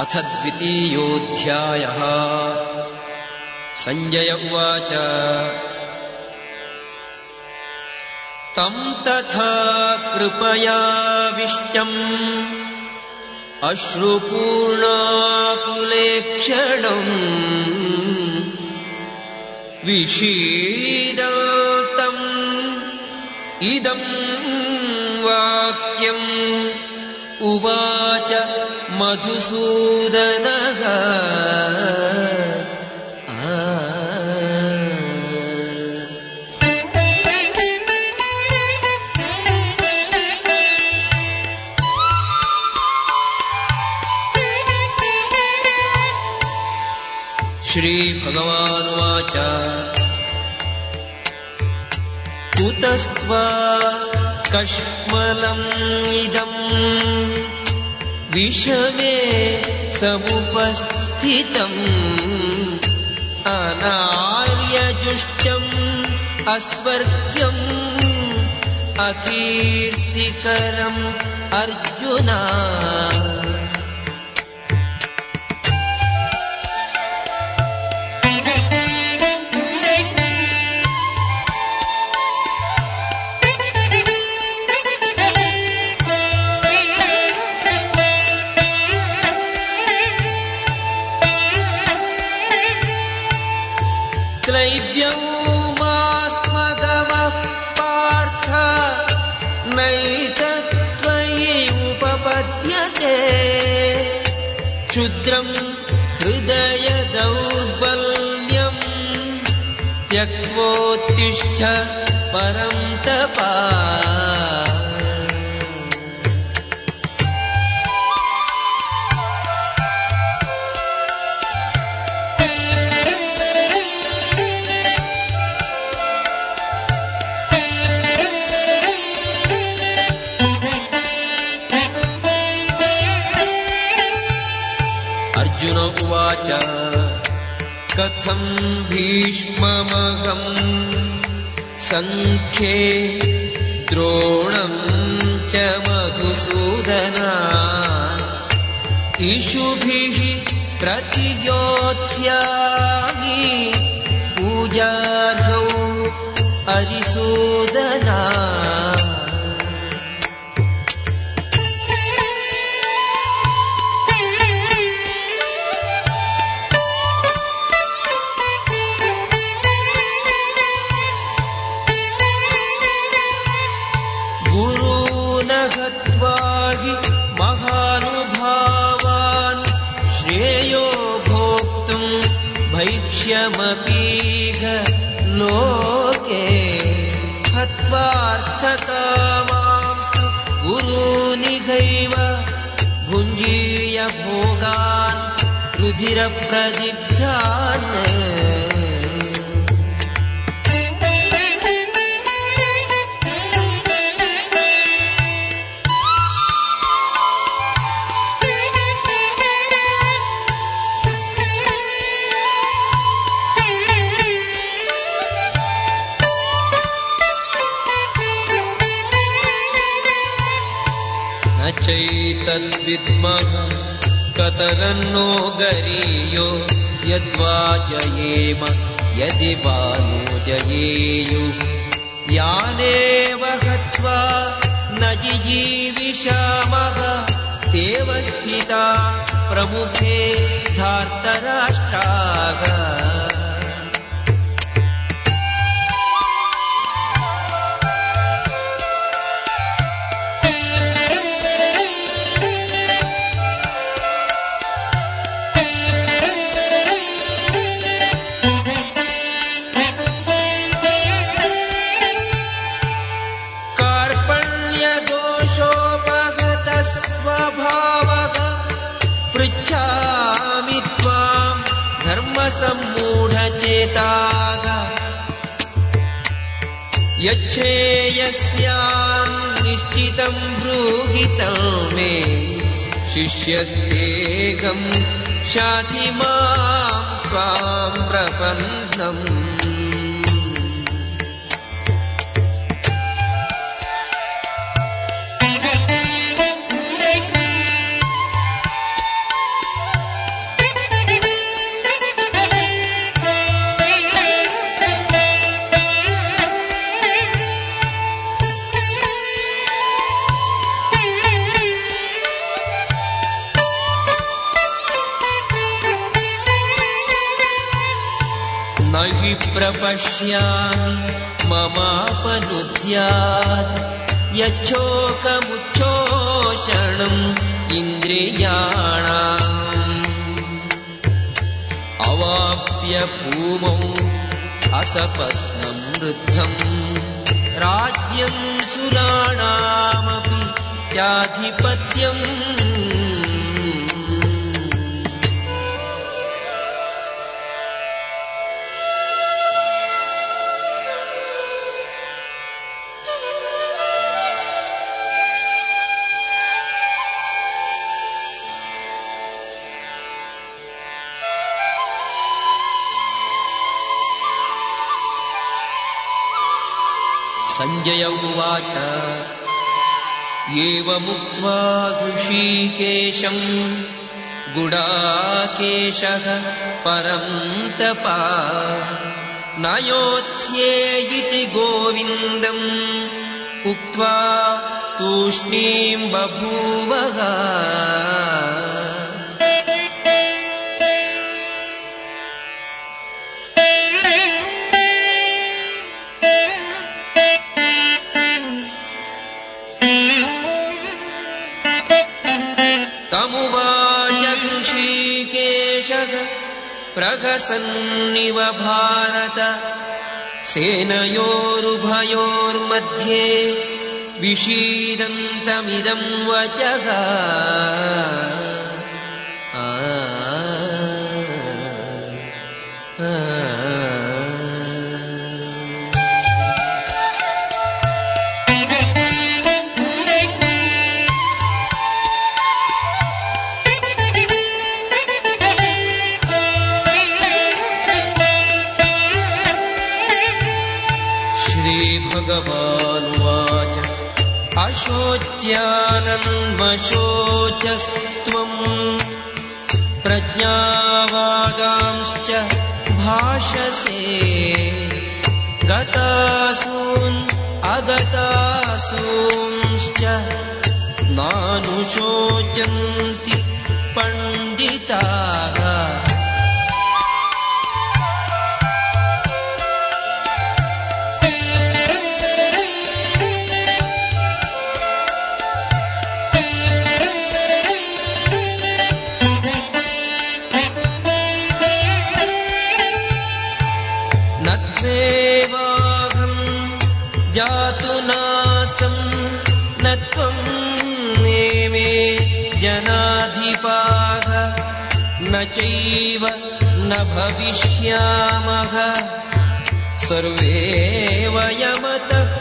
अथ द्वितीयोऽध्यायः। सञ्जय उवाच। तम् तथा कृपयाविष्टम् अश्रुपूर्णाकुलेक्षणम् विषीदतम् इदम् वाक्यम् उवाच मधुसूदनः श्रीभगवानुवाच कुतस्त्वा कश्मलम् इदम् विषमे समुपस्थितम्। अनार्यजुष्टम् अस्वर्ग्यम् अकीर्तिकरम् अर्जुना शिष्यस्तेकम् शाधि माम् त्वाम् प्रपन्नम् चाधिपत्यम् सञ्जय उवाच एवमुक्त्वा हृषीकेशम् गुडाकेशः परम् तपा। न योत्स्ये इति गोविन्दम् उक्त्वा तूष्णीम् बभूवः प्रहसन्निव भारत सेनयोरुभयोर्मध्ये विषीदन्तमिदम् वचः अशोच्यानन्वशोचस्त्वम् प्रज्ञावादांश्च भाषसे गतासून् अगतासूंश्च नानुशोचन्ति पण्डिताः भविष्यामः। सर्वे वयमतः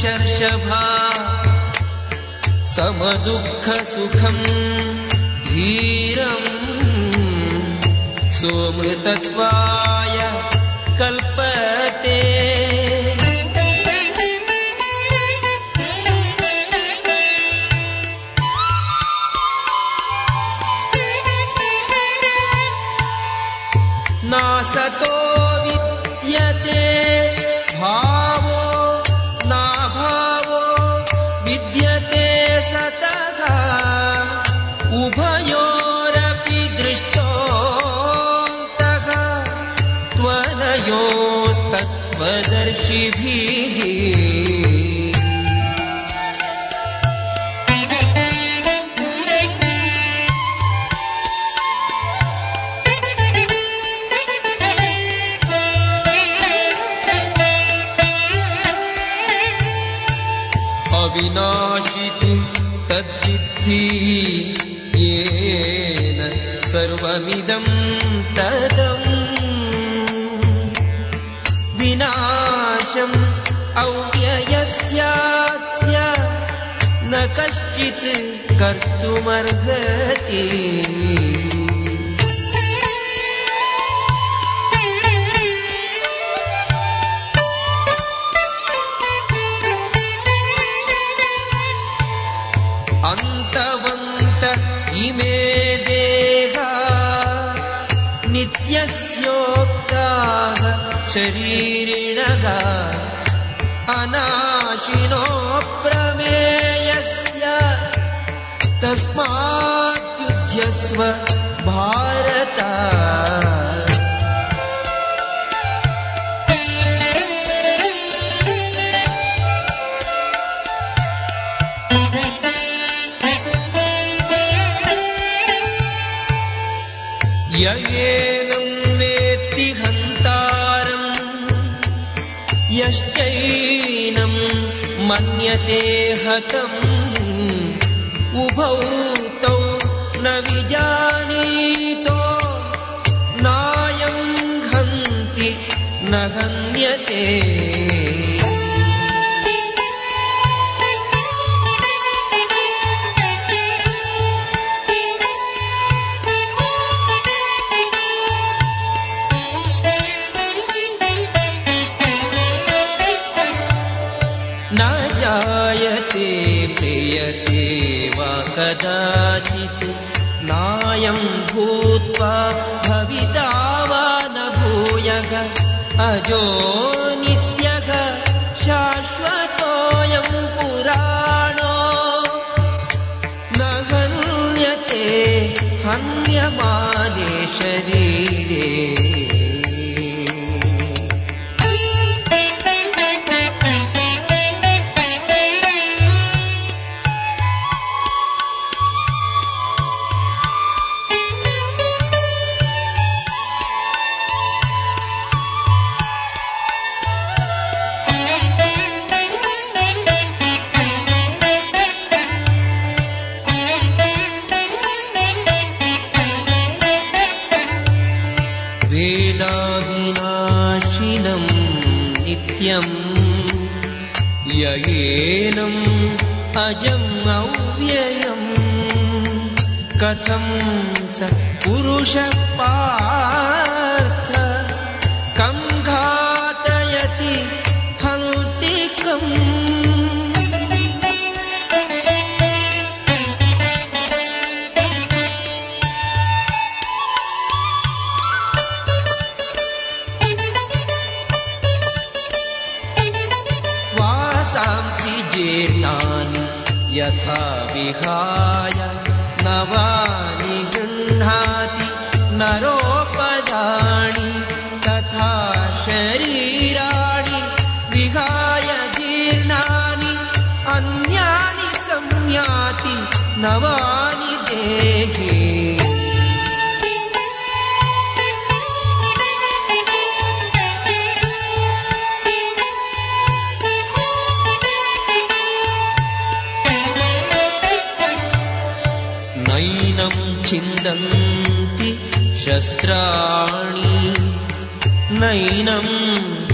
शर्षभा समदुःखसुखम् धीरम् सोमृतत्वाय कल्पते। नासतो सर्वमिदं तदम् विनाशम् अव्ययस्यास्य न कश्चित् कर्तुमर्हति शरीरिणः अनाशिनो प्रमेयस्य तस्माद्युध्यस्व भारत य मन्यते हतम् उभौ तौ न विजानीतो। नायं हन्ति न हन्यते अजो नित्यः शाश्वतोऽयं पुराणो। न हन्यते हन्यमाने शरीरे शस्त्राणि नैनं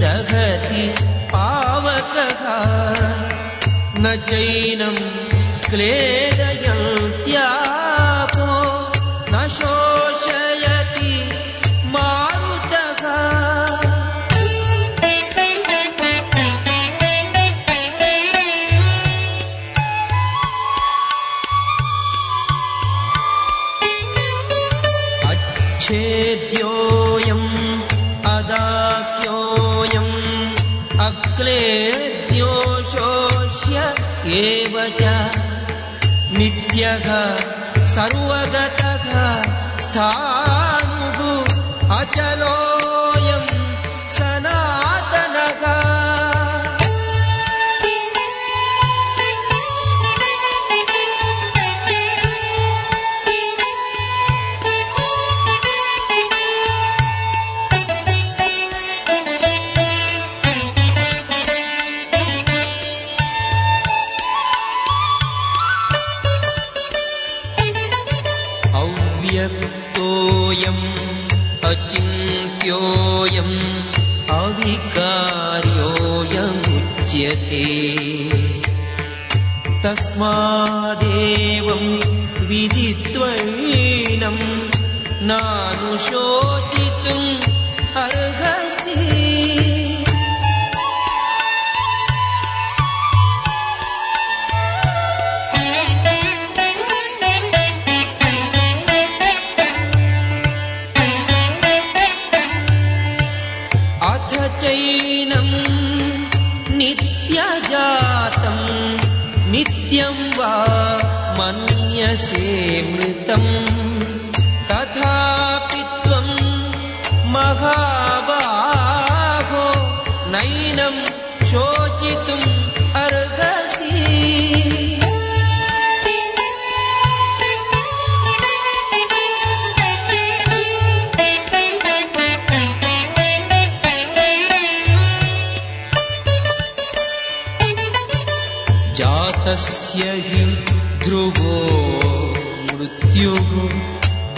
दहति पावकः। न चैनं क्लेदयन्त्यापो yellow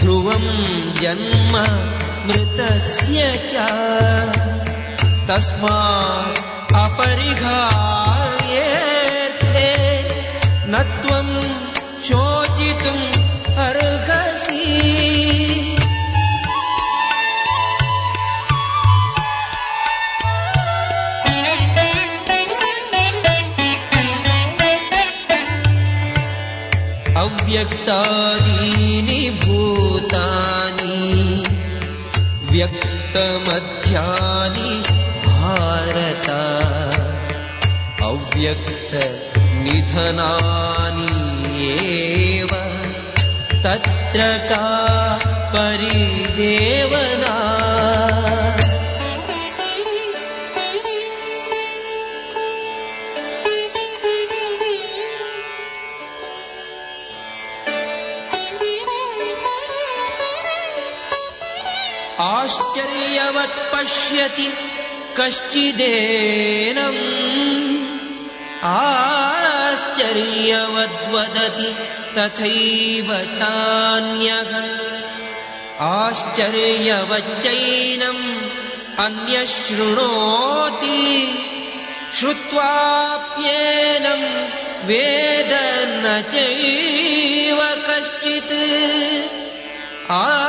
ध्रुवम् जन्म मृतस्य च। तस्मात् अपरिहार्येऽर्थे न त्वम् शोचितुम् अर्हसि। अव्यक्तादीनि भूतानि व्यक्तमध्यानि भारत अव्यक्तनिधनानि एव तत्र का परिदेवना आश्चर्यवत् पश्यति कश्चिदेनम् आश्चर्यवद्वदति तथैव चान्यः आश्चर्यवच्चैनम् अन्यः शृणोति श्रुत्वाप्येनम् वेद न चैव कश्चित् आ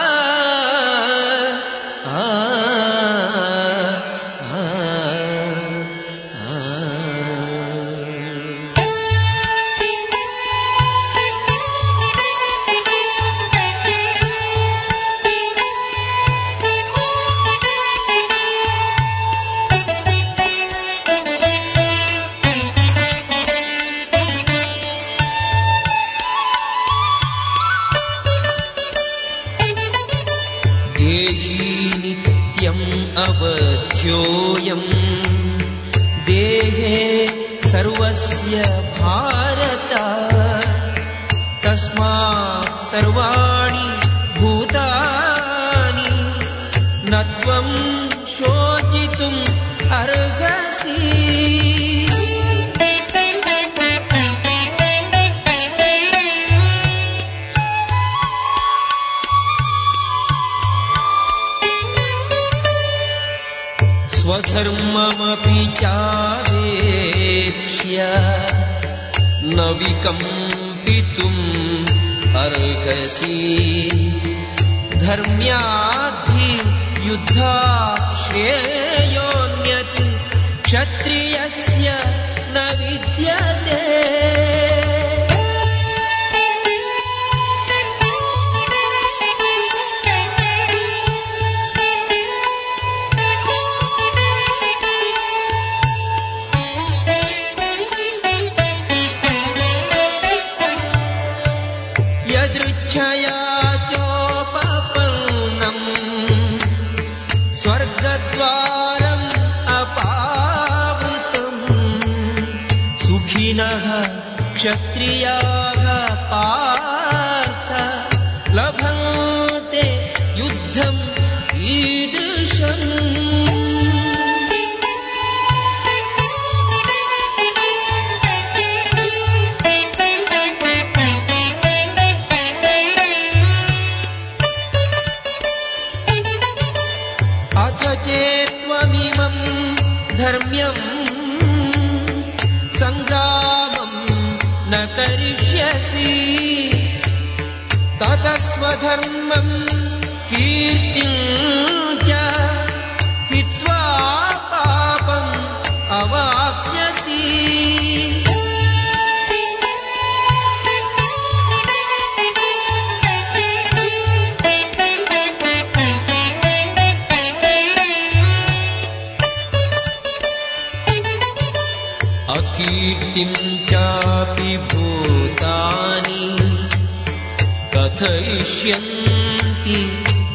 कथयिष्यन्ति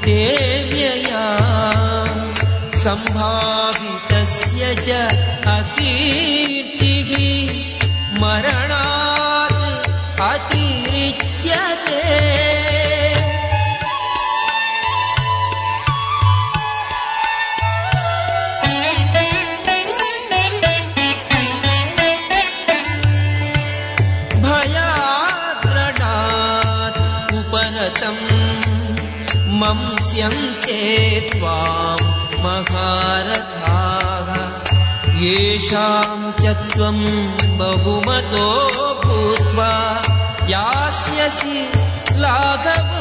देव्यया सम्भावितस्य च अकीर्तिः मरणा पश्यन्ते त्वाम् महारथाः। येषाम् च त्वम् बहुमतो भूत्वा यास्यसि लाघव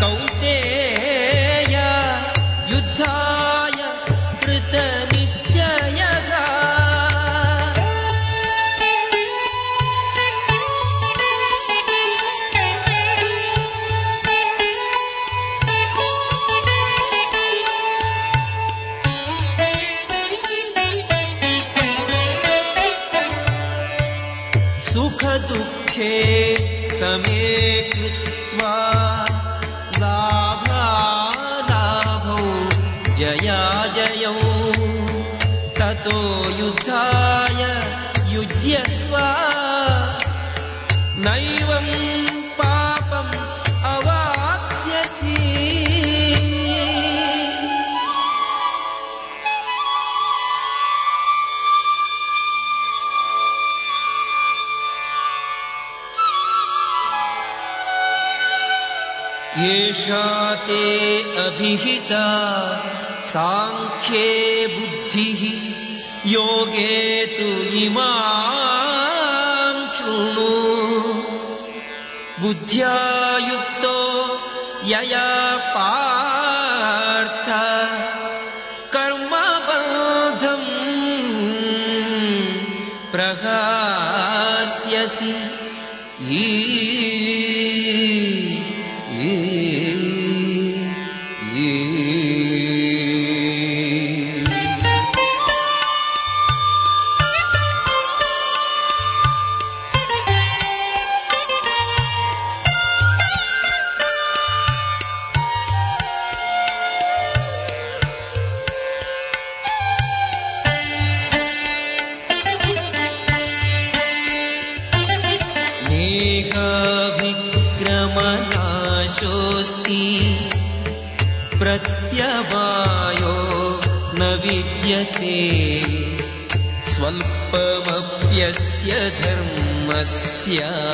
कौ साङ्ख्ये बुद्धिः योगे तु इमां शृणु। बुद्ध्या युक्तो यया يا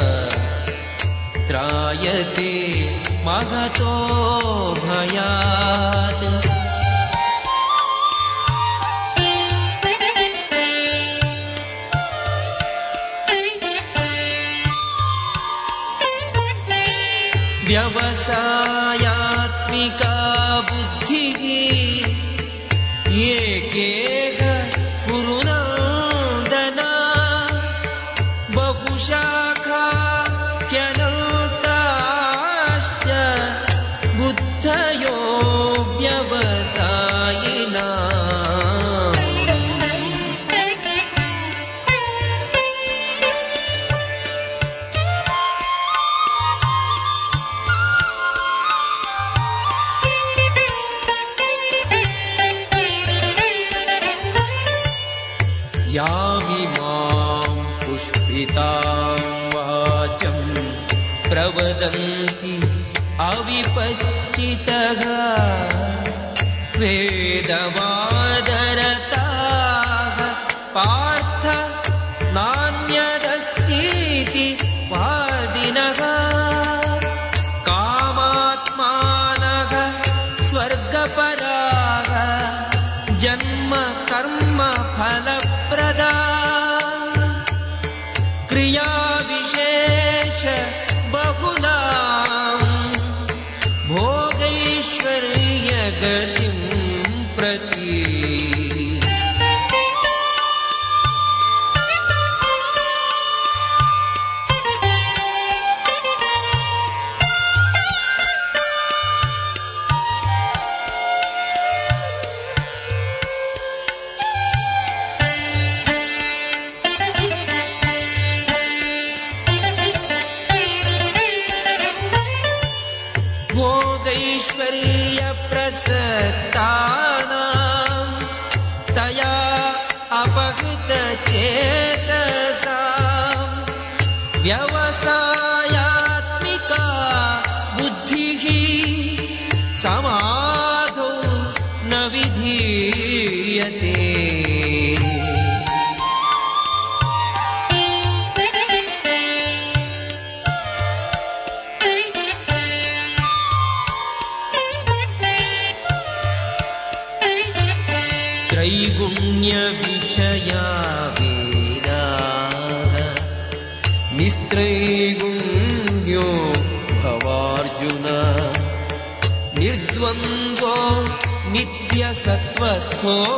हो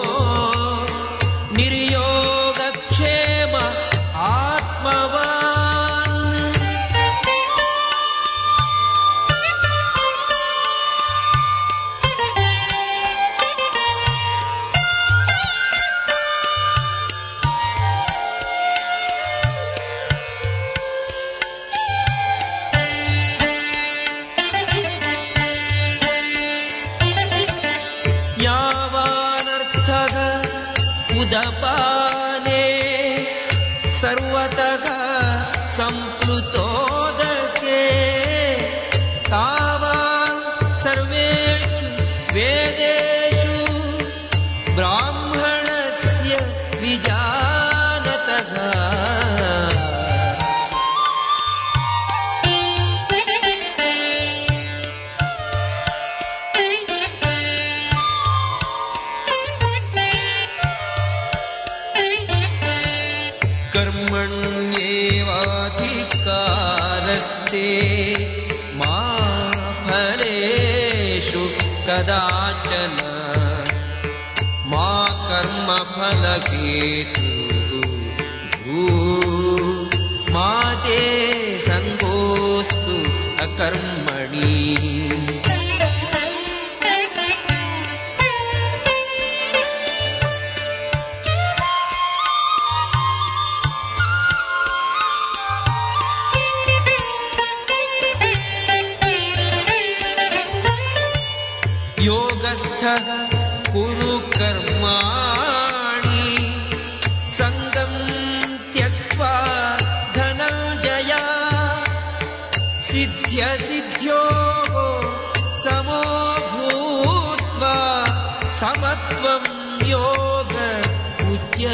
Bye.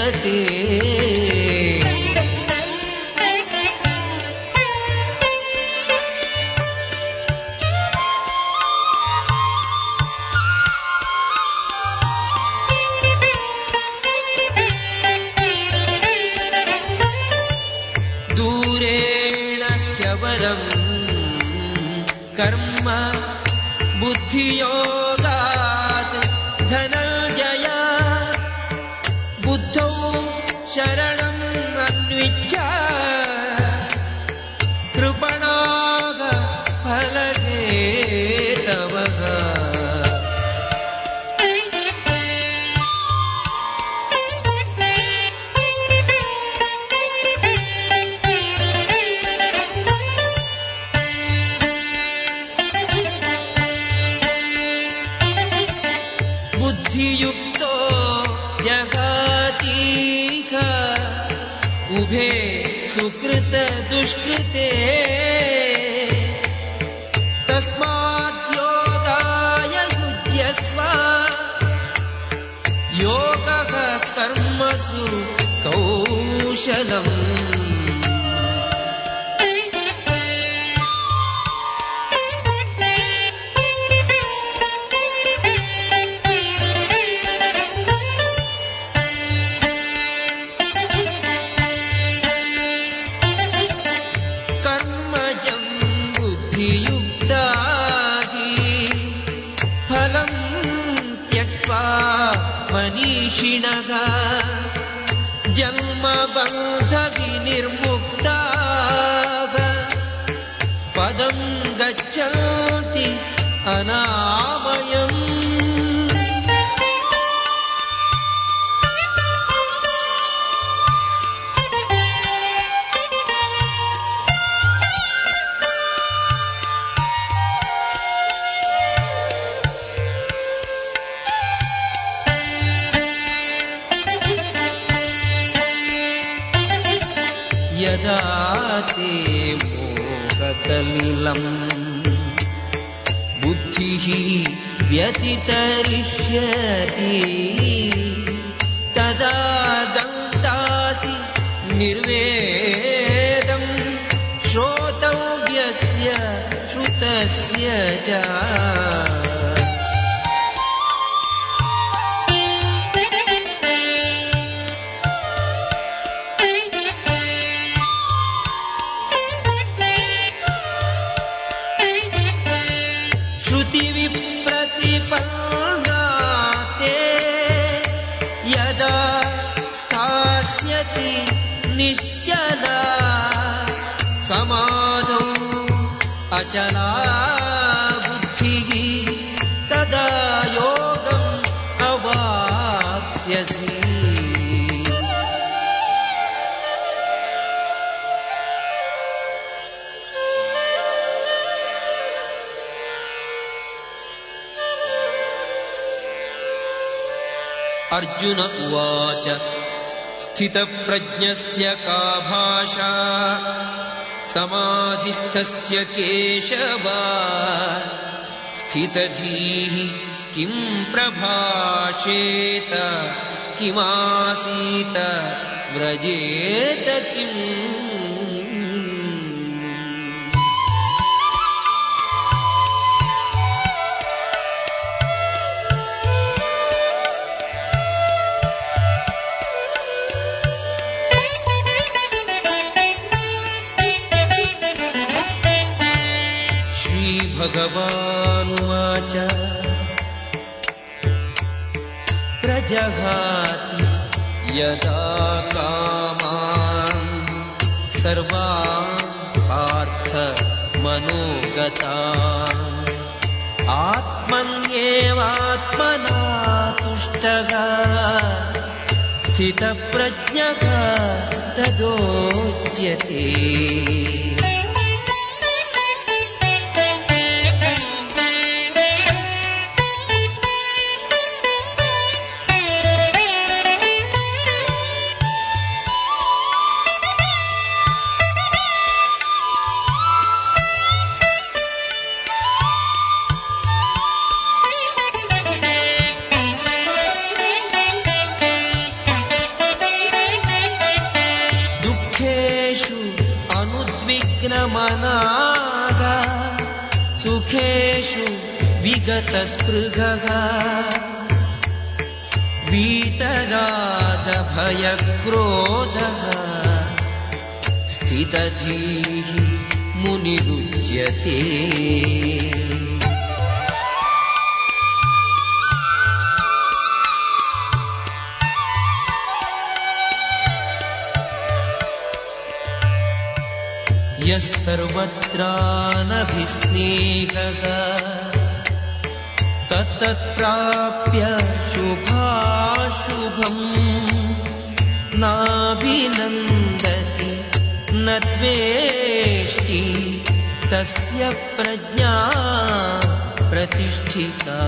ذاتي أنا श्रुतिविप्रतिपन्ना ते यदा स्थास्यति निश्चला समाधौ अचला अर्जुन उवाच। स्थितप्रज्ञस्य का भाषा? समाधिस्थस्य केशव? स्थितधीः किम् प्रभाषेत? किमासीत? व्रजेत किम् श्रीभगवानुवाच प्रजहाति यदा कामान् सर्वान् पार्थ मनोगता आत्मन्येवात्मना तुष्टः स्थितप्रज्ञः तदोच्यते स्थितधीः मुनिरुच्यते यः सर्वत्रानभिस्नेहः तत्तत्प्राप्य शुभाशुभम् नाभिनन्दति न त्वेष्टि तस्य प्रज्ञा प्रतिष्ठिता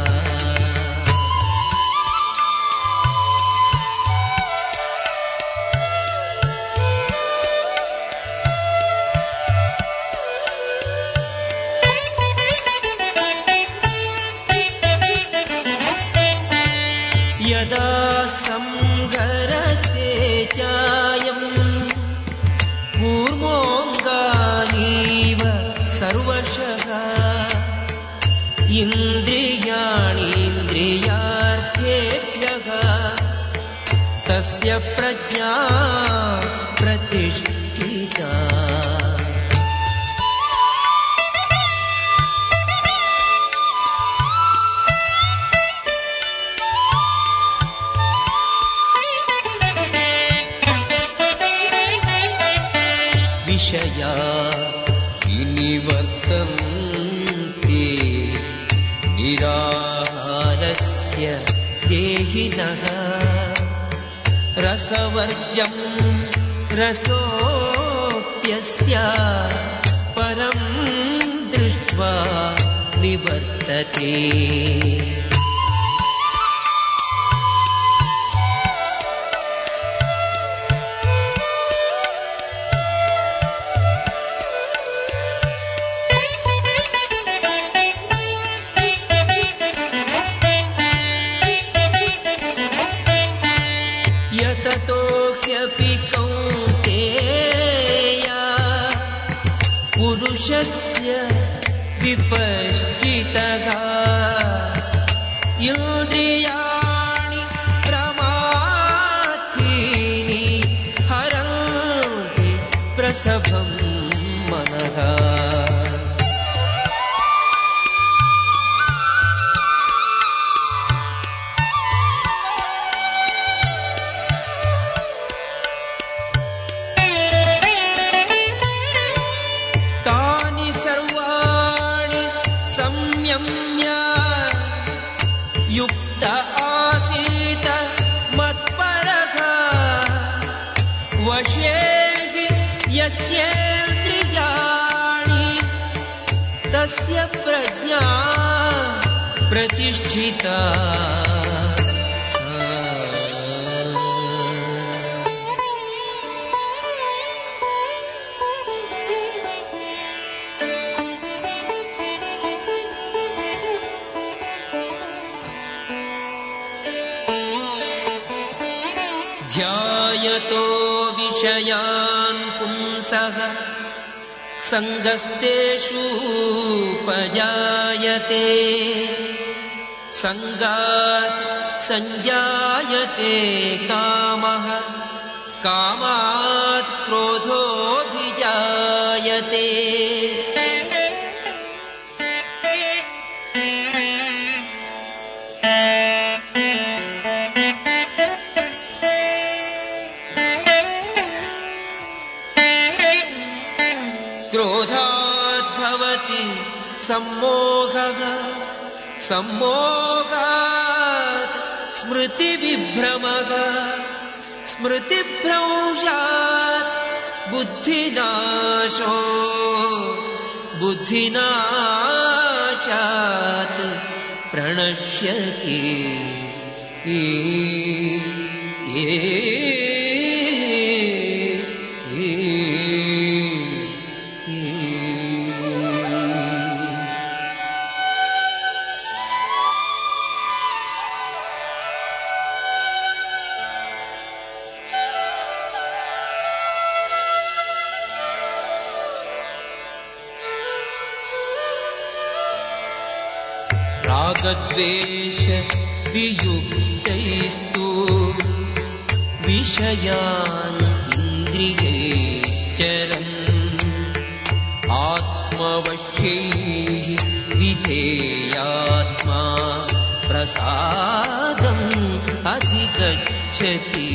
مددي सङ्गस्तेषूपजायते सङ्गात् सञ्जायते कामः। कामात् क्रोधोऽभिजायते सम्मोहात् स्मृतिविभ्रमः स्मृतिभ्रंशात् बुद्धिनाशो बुद्धिनाशात् प्रणश्यति। ई आत्मवश्यैः विधेयात्मा प्रसादम् अधिगच्छति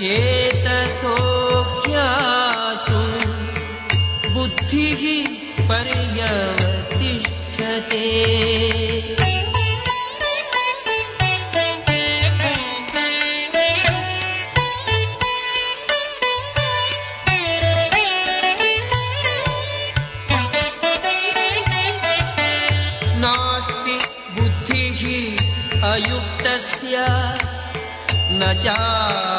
प्रसन्नचेतसोऽख्यासु बुद्धिः पर्यवतिष्ठते। नास्ति अयुक्तस्य। न चायुक्तस्य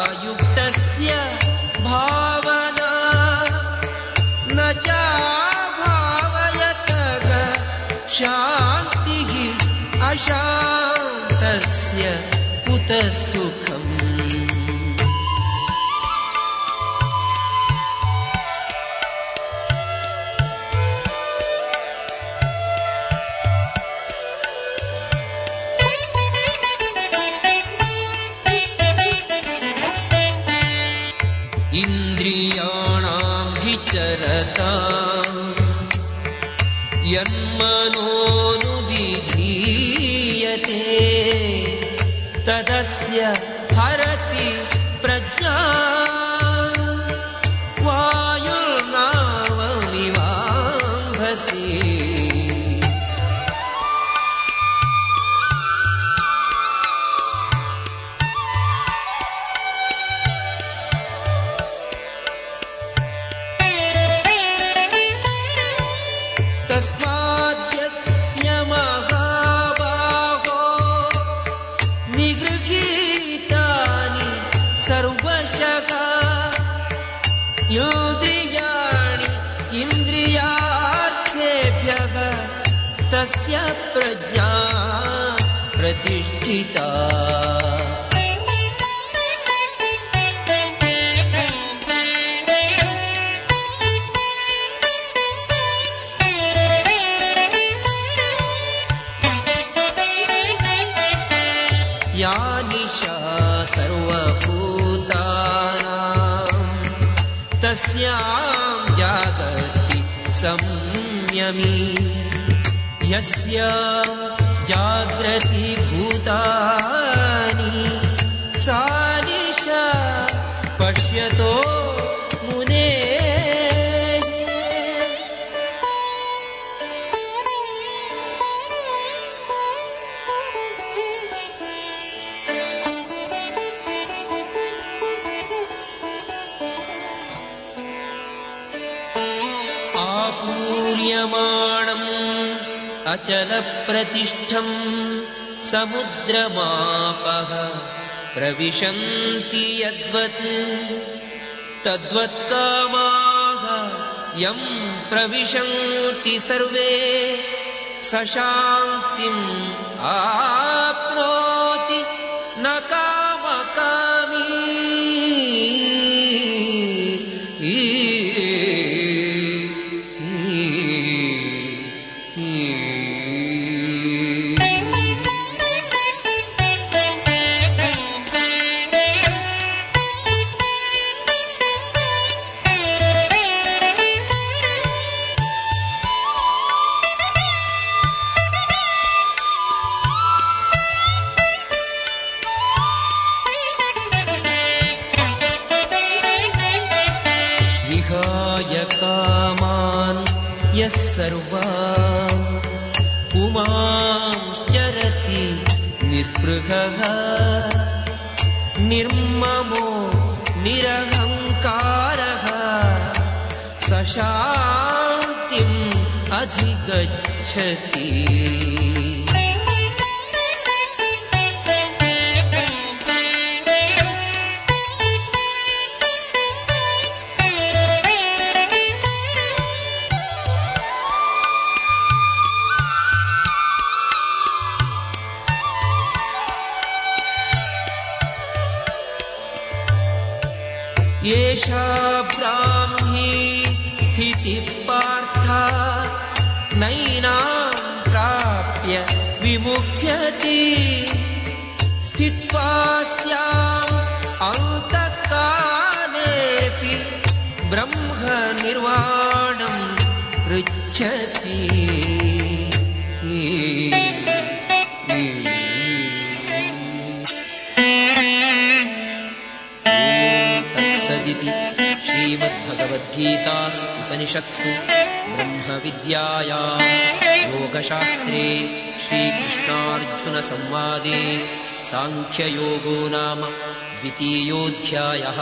इन्द्रियाणाम् विचरता यस्य जाग्रति भूतानि सा अचलप्रतिष्ठम् समुद्रमापः प्रविशन्ति यद्वत् तद्वत्कामाः यम् प्रविशन्ति सर्वे स शान्तिम् निर्ममो निरहङ्कारः स शान्तिम् अधिगच्छति उपनिषत्सु ब्रह्मविद्यायाम् योगशास्त्रे श्रीकृष्णार्जुनसंवादे साङ्ख्ययोगो नाम द्वितीयोऽध्यायः